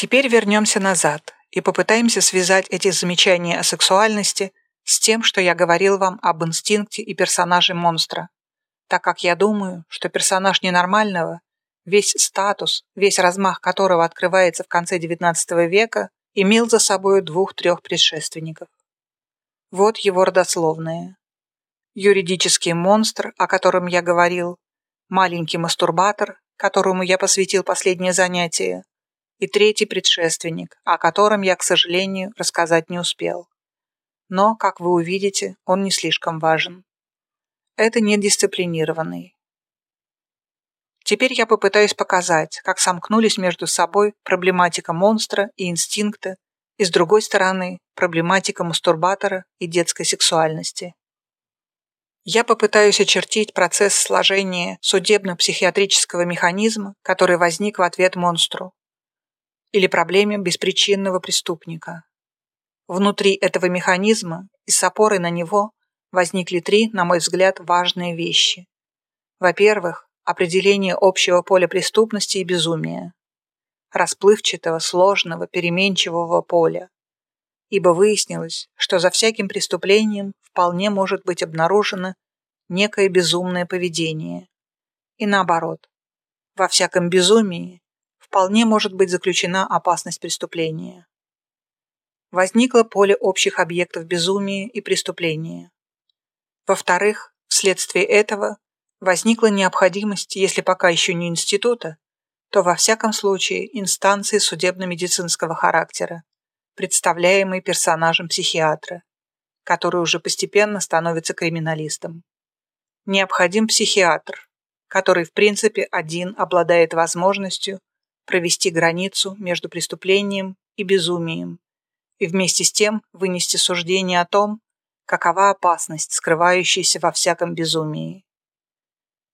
Теперь вернемся назад и попытаемся связать эти замечания о сексуальности с тем, что я говорил вам об инстинкте и персонаже монстра, так как я думаю, что персонаж ненормального, весь статус, весь размах которого открывается в конце XIX века, имел за собой двух-трех предшественников. Вот его родословные. Юридический монстр, о котором я говорил, маленький мастурбатор, которому я посвятил последнее занятие, и третий предшественник, о котором я, к сожалению, рассказать не успел. Но, как вы увидите, он не слишком важен. Это недисциплинированный. Теперь я попытаюсь показать, как сомкнулись между собой проблематика монстра и инстинкта, и с другой стороны проблематика мастурбатора и детской сексуальности. Я попытаюсь очертить процесс сложения судебно-психиатрического механизма, который возник в ответ монстру, или проблеме беспричинного преступника. Внутри этого механизма и с опорой на него возникли три, на мой взгляд, важные вещи. Во-первых, определение общего поля преступности и безумия. Расплывчатого, сложного, переменчивого поля. Ибо выяснилось, что за всяким преступлением вполне может быть обнаружено некое безумное поведение. И наоборот, во всяком безумии вполне может быть заключена опасность преступления. Возникло поле общих объектов безумия и преступления. Во-вторых, вследствие этого возникла необходимость, если пока еще не института, то во всяком случае инстанции судебно-медицинского характера, представляемой персонажем психиатра, который уже постепенно становится криминалистом. Необходим психиатр, который в принципе один обладает возможностью провести границу между преступлением и безумием и вместе с тем вынести суждение о том, какова опасность, скрывающаяся во всяком безумии.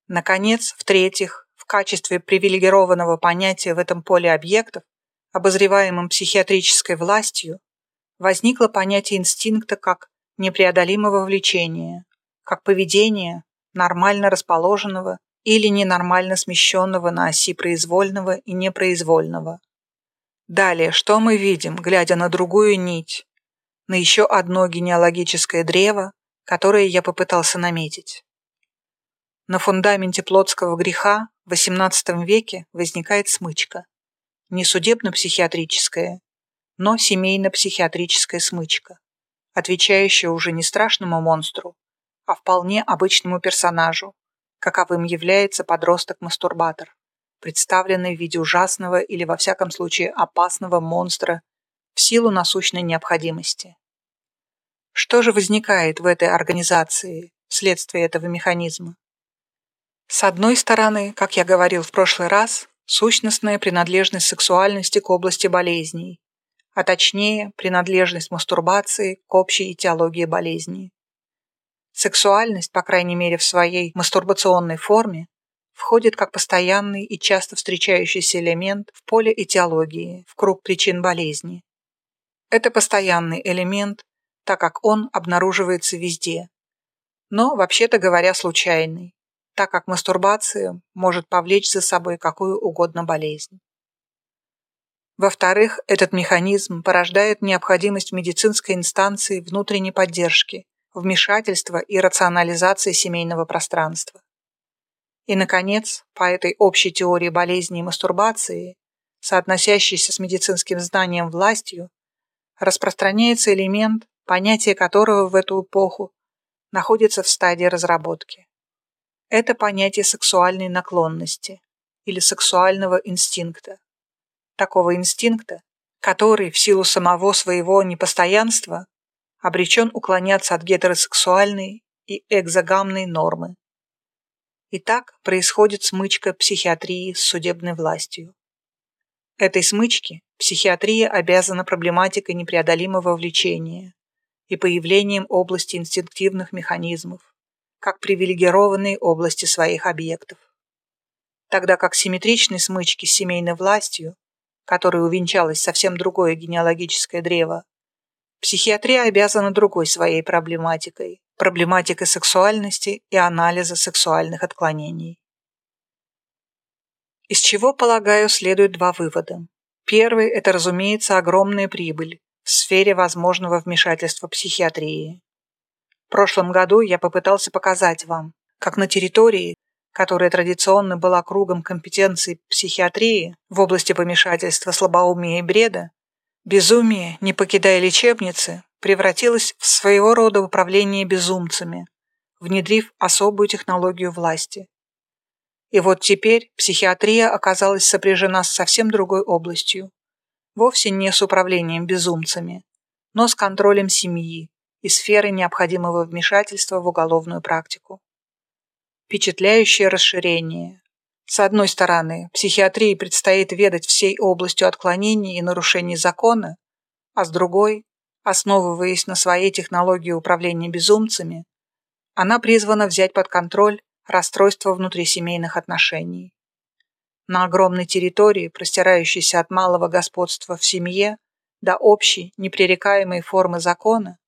Наконец, в-третьих, в качестве привилегированного понятия в этом поле объектов, обозреваемым психиатрической властью, возникло понятие инстинкта как непреодолимого влечения, как поведения, нормально расположенного или ненормально смещенного на оси произвольного и непроизвольного. Далее, что мы видим, глядя на другую нить, на еще одно генеалогическое древо, которое я попытался наметить. На фундаменте плотского греха в XVIII веке возникает смычка. Не судебно-психиатрическая, но семейно-психиатрическая смычка, отвечающая уже не страшному монстру, а вполне обычному персонажу, каковым является подросток-мастурбатор, представленный в виде ужасного или, во всяком случае, опасного монстра в силу насущной необходимости. Что же возникает в этой организации вследствие этого механизма? С одной стороны, как я говорил в прошлый раз, сущностная принадлежность сексуальности к области болезней, а точнее принадлежность мастурбации к общей этиологии болезни. Сексуальность, по крайней мере в своей мастурбационной форме, входит как постоянный и часто встречающийся элемент в поле этиологии, в круг причин болезни. Это постоянный элемент, так как он обнаруживается везде. Но, вообще-то говоря, случайный, так как мастурбация может повлечь за собой какую угодно болезнь. Во-вторых, этот механизм порождает необходимость медицинской инстанции внутренней поддержки, вмешательства и рационализации семейного пространства. И, наконец, по этой общей теории болезни и мастурбации, соотносящейся с медицинским знанием властью, распространяется элемент, понятие которого в эту эпоху находится в стадии разработки. Это понятие сексуальной наклонности или сексуального инстинкта. Такого инстинкта, который в силу самого своего непостоянства обречен уклоняться от гетеросексуальной и экзогамной нормы. И так происходит смычка психиатрии с судебной властью. Этой смычке психиатрия обязана проблематикой непреодолимого влечения и появлением области инстинктивных механизмов, как привилегированной области своих объектов. Тогда как симметричной смычки с семейной властью, которой увенчалось совсем другое генеалогическое древо, Психиатрия обязана другой своей проблематикой – проблематикой сексуальности и анализа сексуальных отклонений. Из чего, полагаю, следует два вывода. Первый – это, разумеется, огромная прибыль в сфере возможного вмешательства психиатрии. В прошлом году я попытался показать вам, как на территории, которая традиционно была кругом компетенций психиатрии в области помешательства слабоумия и бреда, безумие, не покидая лечебницы, превратилось в своего рода управление безумцами, внедрив особую технологию власти. И вот теперь психиатрия оказалась сопряжена с совсем другой областью. Вовсе не с управлением безумцами, но с контролем семьи и сферой необходимого вмешательства в уголовную практику. Впечатляющее расширение. С одной стороны, психиатрии предстоит ведать всей областью отклонений и нарушений закона, а с другой, основываясь на своей технологии управления безумцами, она призвана взять под контроль расстройство внутрисемейных отношений. На огромной территории, простирающейся от малого господства в семье до общей, непререкаемой формы закона,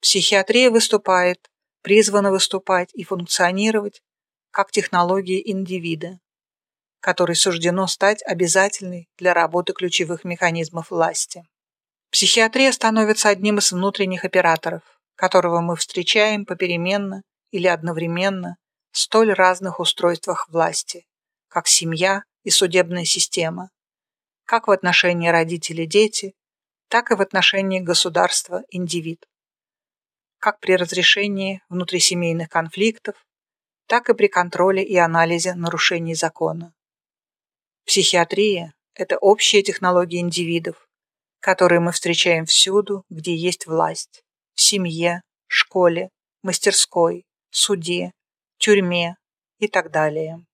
психиатрия выступает, призвана выступать и функционировать как технология индивида, которой суждено стать обязательной для работы ключевых механизмов власти. Психиатрия становится одним из внутренних операторов, которого мы встречаем попеременно или одновременно в столь разных устройствах власти, как семья и судебная система, как в отношении родителей-дети, так и в отношении государства-индивид, как при разрешении внутрисемейных конфликтов, так и при контроле и анализе нарушений закона. Психиатрия – это общая технология индивидов, которые мы встречаем всюду, где есть власть – в семье, школе, мастерской, суде, тюрьме и так далее.